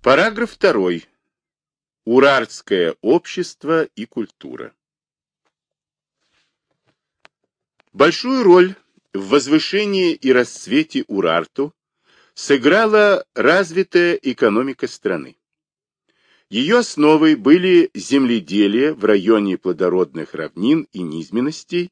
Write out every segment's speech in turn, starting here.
Параграф 2. Урартское общество и культура. Большую роль в возвышении и расцвете Урарту сыграла развитая экономика страны. Ее основой были земледелие в районе плодородных равнин и низменностей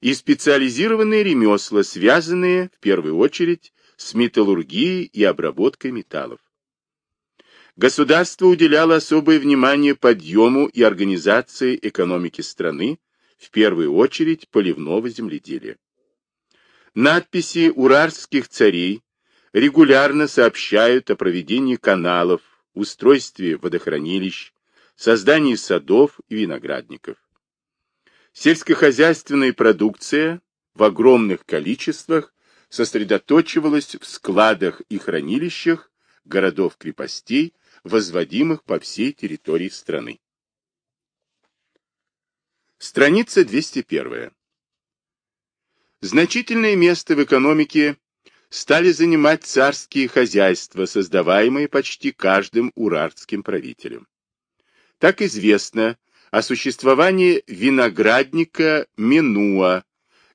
и специализированные ремесла, связанные, в первую очередь, с металлургией и обработкой металлов. Государство уделяло особое внимание подъему и организации экономики страны, в первую очередь поливного земледелия. Надписи урарских царей регулярно сообщают о проведении каналов, устройстве водохранилищ, создании садов и виноградников. Сельскохозяйственная продукция в огромных количествах сосредоточивалась в складах и хранилищах городов-крепостей, возводимых по всей территории страны. Страница 201. Значительное место в экономике стали занимать царские хозяйства, создаваемые почти каждым урартским правителем. Так известно о существовании виноградника Менуа,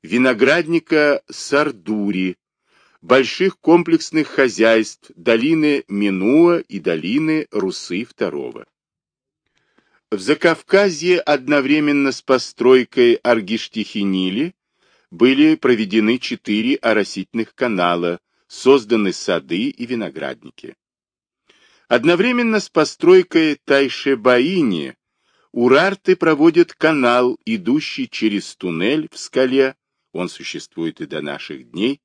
виноградника Сардури, больших комплексных хозяйств долины Менуа и долины Русы II. В Закавказье одновременно с постройкой Аргиштихинили были проведены четыре оросительных канала, созданы сады и виноградники. Одновременно с постройкой Тайшебаини Урарты проводят канал, идущий через туннель в скале, он существует и до наших дней,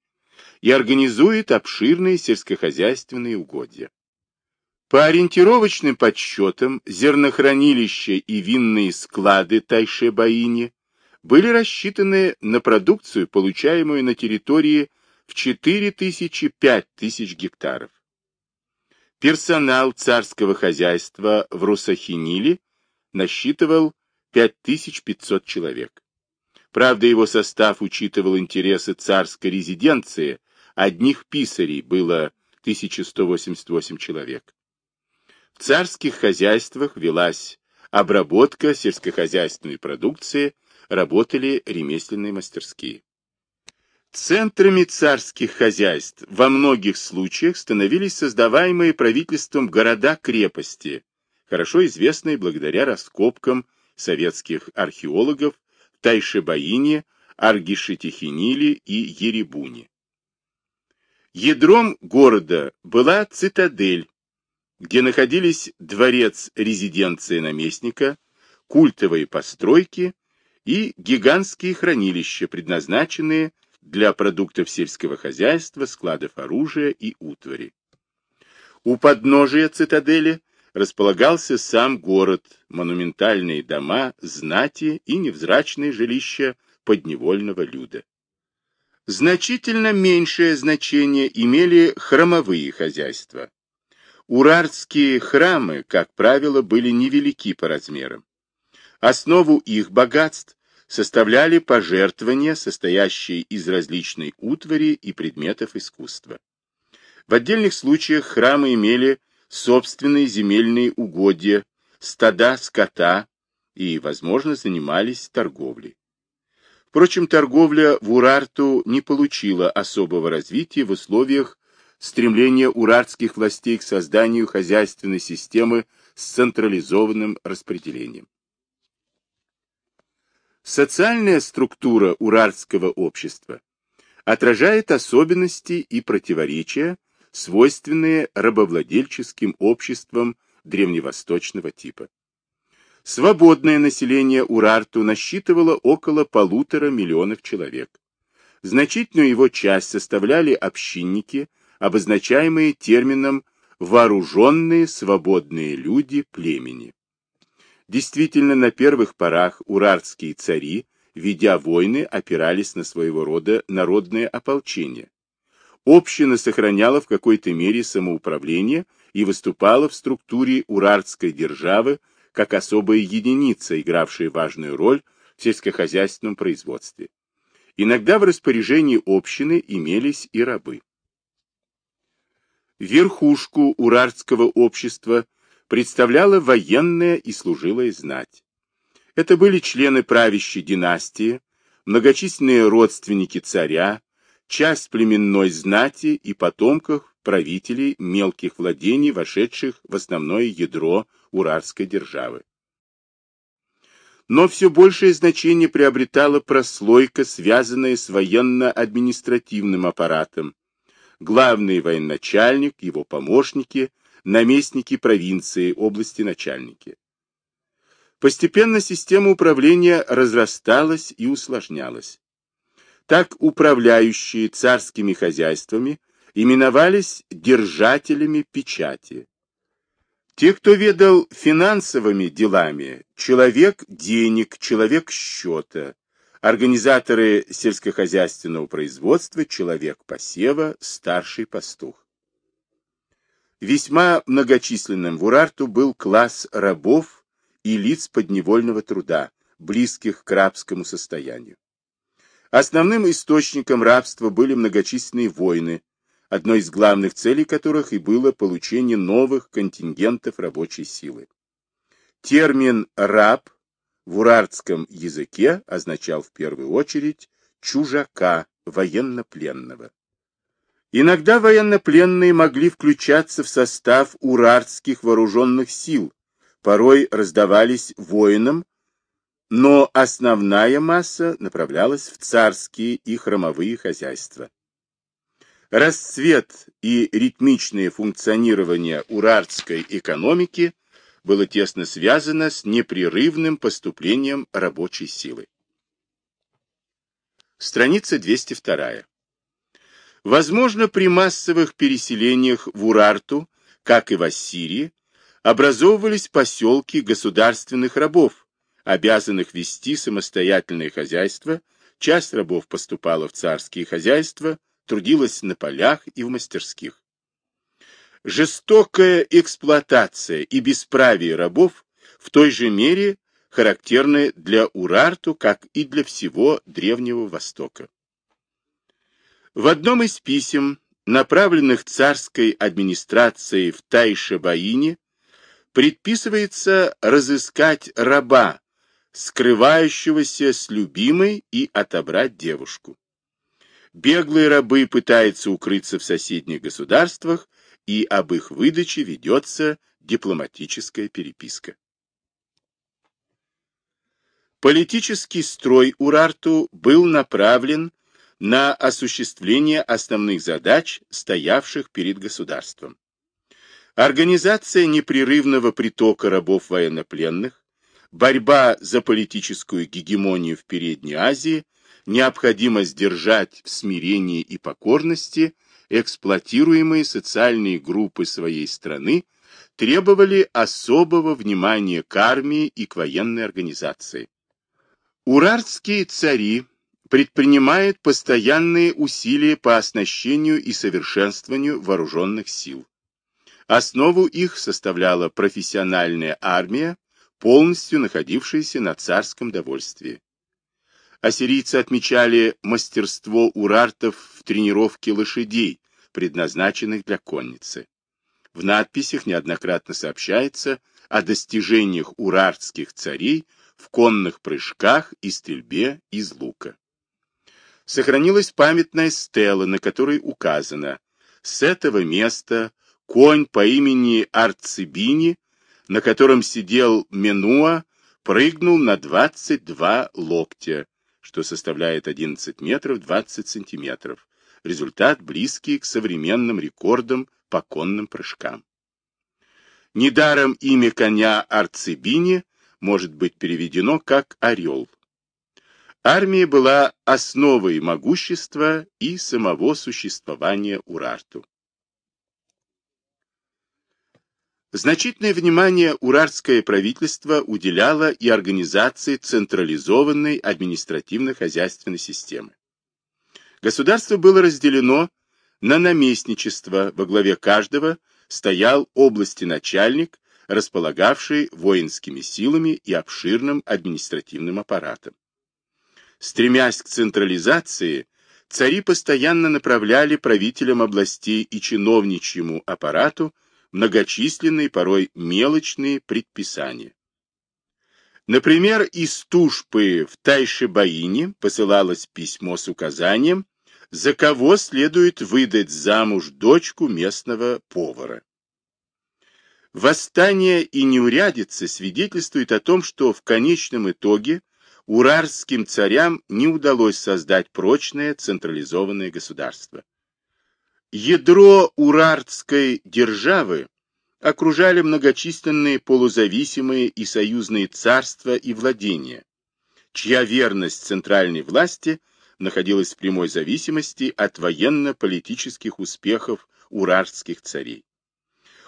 и организует обширные сельскохозяйственные угодья. По ориентировочным подсчетам, зернохранилища и винные склады Тайшебаини были рассчитаны на продукцию, получаемую на территории в 4000-5000 гектаров. Персонал царского хозяйства в Русахиниле насчитывал 5500 человек. Правда, его состав учитывал интересы царской резиденции, одних писарей было 1188 человек. В царских хозяйствах велась обработка сельскохозяйственной продукции работали ремесленные мастерские. Центрами царских хозяйств во многих случаях становились создаваемые правительством города-крепости, хорошо известные благодаря раскопкам советских археологов Тайшебаине, Аргишетихиниле и Еребуне. Ядром города была цитадель, где находились дворец-резиденция наместника, культовые постройки и гигантские хранилища, предназначенные для продуктов сельского хозяйства, складов оружия и утвари. У подножия цитадели располагался сам город, монументальные дома, знати и невзрачные жилища подневольного люда. Значительно меньшее значение имели храмовые хозяйства. Урартские храмы, как правило, были невелики по размерам. Основу их богатств составляли пожертвования, состоящие из различной утвари и предметов искусства. В отдельных случаях храмы имели собственные земельные угодья, стада скота и, возможно, занимались торговлей. Впрочем, торговля в Урарту не получила особого развития в условиях стремления урартских властей к созданию хозяйственной системы с централизованным распределением. Социальная структура уральского общества отражает особенности и противоречия, свойственные рабовладельческим обществам древневосточного типа. Свободное население Урарту насчитывало около полутора миллионов человек. Значительную его часть составляли общинники, обозначаемые термином «вооруженные свободные люди племени». Действительно, на первых порах урартские цари, ведя войны, опирались на своего рода народное ополчение. Община сохраняла в какой-то мере самоуправление и выступала в структуре урартской державы как особая единица, игравшая важную роль в сельскохозяйственном производстве. Иногда в распоряжении общины имелись и рабы. Верхушку урартского общества представляла военная и служилая знать. Это были члены правящей династии, многочисленные родственники царя, часть племенной знати и потомков правителей мелких владений, вошедших в основное ядро урарской державы. Но все большее значение приобретала прослойка, связанная с военно-административным аппаратом, главный военачальник, его помощники, наместники провинции, области начальники. Постепенно система управления разрасталась и усложнялась. Так управляющие царскими хозяйствами именовались держателями печати. Те, кто ведал финансовыми делами, человек денег, человек счета, организаторы сельскохозяйственного производства, человек посева, старший пастух. Весьма многочисленным в Урарту был класс рабов и лиц подневольного труда, близких к рабскому состоянию. Основным источником рабства были многочисленные войны, одной из главных целей которых и было получение новых контингентов рабочей силы. Термин «раб» в урартском языке означал в первую очередь чужака, военнопленного. Иногда военнопленные могли включаться в состав урартских вооруженных сил, порой раздавались воинам, но основная масса направлялась в царские и хромовые хозяйства. Расцвет и ритмичное функционирование урартской экономики было тесно связано с непрерывным поступлением рабочей силы. Страница 202. Возможно, при массовых переселениях в Урарту, как и в Ассирии, образовывались поселки государственных рабов, обязанных вести самостоятельное хозяйство, часть рабов поступала в царские хозяйства, трудилась на полях и в мастерских. Жестокая эксплуатация и бесправие рабов в той же мере характерны для Урарту, как и для всего Древнего Востока. В одном из писем, направленных царской администрацией в Тайше-Баине, предписывается разыскать раба, скрывающегося с любимой, и отобрать девушку. Беглые рабы пытаются укрыться в соседних государствах, и об их выдаче ведется дипломатическая переписка. Политический строй Урарту был направлен на осуществление основных задач, стоявших перед государством. Организация непрерывного притока рабов военнопленных, борьба за политическую гегемонию в Передней Азии, необходимость держать в смирении и покорности эксплуатируемые социальные группы своей страны требовали особого внимания к армии и к военной организации. Урартские цари предпринимает постоянные усилия по оснащению и совершенствованию вооруженных сил. Основу их составляла профессиональная армия, полностью находившаяся на царском довольствии. Ассирийцы отмечали мастерство урартов в тренировке лошадей, предназначенных для конницы. В надписях неоднократно сообщается о достижениях урартских царей в конных прыжках и стрельбе из лука сохранилась памятная стела, на которой указано «С этого места конь по имени Арцибини, на котором сидел Менуа, прыгнул на 22 локтя, что составляет 11 метров 20 сантиметров. Результат близкий к современным рекордам по конным прыжкам. Недаром имя коня Арцибини может быть переведено как «орел». Армия была основой могущества и самого существования Урарту. Значительное внимание урартское правительство уделяло и организации централизованной административно-хозяйственной системы. Государство было разделено на наместничество, во главе каждого стоял области начальник, располагавший воинскими силами и обширным административным аппаратом. Стремясь к централизации, цари постоянно направляли правителям областей и чиновничьему аппарату многочисленные, порой мелочные предписания. Например, из Тушпы в Тайшебаине посылалось письмо с указанием, за кого следует выдать замуж дочку местного повара. Восстание и неурядица свидетельствуют о том, что в конечном итоге урарским царям не удалось создать прочное централизованное государство. Ядро урартской державы окружали многочисленные полузависимые и союзные царства и владения, чья верность центральной власти находилась в прямой зависимости от военно-политических успехов урарских царей.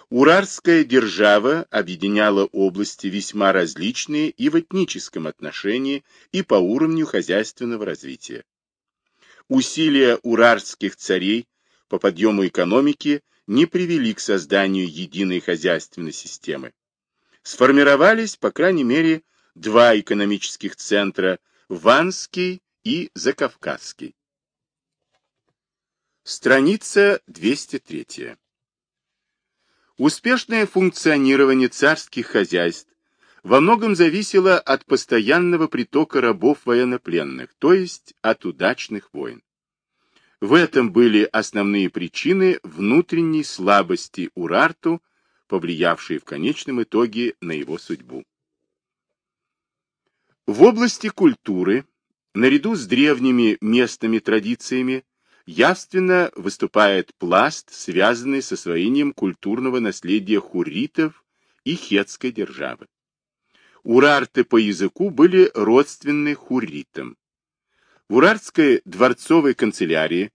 Урарская держава объединяла области весьма различные и в этническом отношении, и по уровню хозяйственного развития. Усилия урарских царей по подъему экономики не привели к созданию единой хозяйственной системы. Сформировались, по крайней мере, два экономических центра – Ванский и Закавказский. Страница 203. Успешное функционирование царских хозяйств во многом зависело от постоянного притока рабов военнопленных, то есть от удачных войн. В этом были основные причины внутренней слабости Урарту, повлиявшие в конечном итоге на его судьбу. В области культуры, наряду с древними местными традициями, явственно выступает пласт, связанный с освоением культурного наследия хурритов и хетской державы. Урарты по языку были родственны хурритам. В Урартской дворцовой канцелярии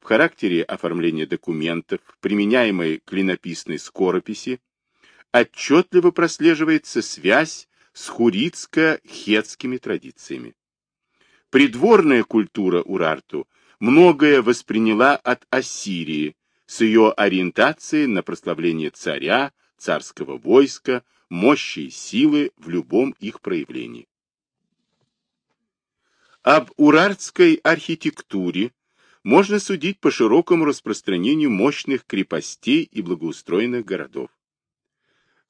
в характере оформления документов, применяемой клинописной скорописи, отчетливо прослеживается связь с хурицко-хетскими традициями. Придворная культура Урарту многое восприняла от Ассирии с ее ориентацией на прославление царя, царского войска, мощи и силы в любом их проявлении. Об урартской архитектуре можно судить по широкому распространению мощных крепостей и благоустроенных городов.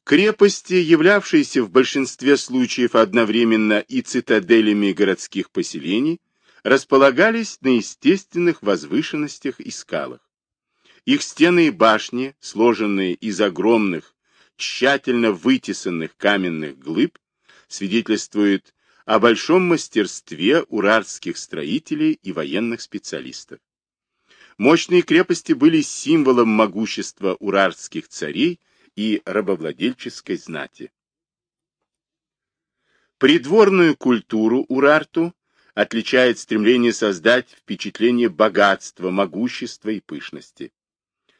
Крепости, являвшиеся в большинстве случаев одновременно и цитаделями городских поселений, располагались на естественных возвышенностях и скалах. Их стены и башни, сложенные из огромных, тщательно вытесанных каменных глыб, свидетельствуют о большом мастерстве урарских строителей и военных специалистов. Мощные крепости были символом могущества урарских царей и рабовладельческой знати. Придворную культуру Урарту отличает стремление создать впечатление богатства, могущества и пышности.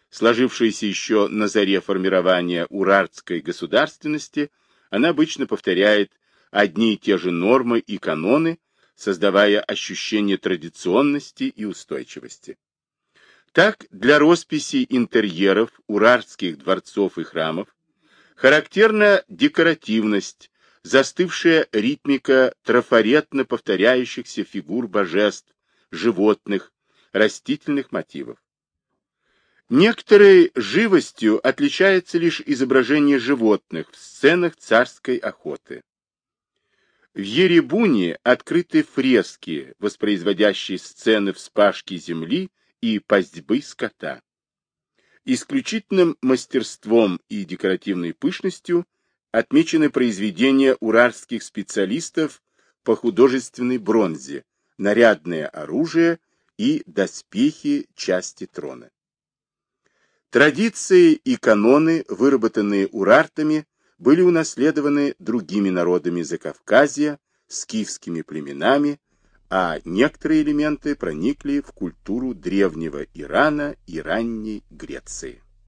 Сложившаяся еще на заре формирования урартской государственности, она обычно повторяет одни и те же нормы и каноны, создавая ощущение традиционности и устойчивости. Так, для росписи интерьеров урартских дворцов и храмов характерна декоративность, застывшая ритмика трафаретно повторяющихся фигур божеств, животных, растительных мотивов. Некоторой живостью отличается лишь изображение животных в сценах царской охоты. В Еребуне открыты фрески, воспроизводящие сцены вспашки земли и пастьбы скота. Исключительным мастерством и декоративной пышностью отмечены произведения урарских специалистов по художественной бронзе, нарядное оружие и доспехи части трона. Традиции и каноны, выработанные урартами, были унаследованы другими народами Закавказья, скифскими племенами, а некоторые элементы проникли в культуру древнего Ирана и ранней Греции.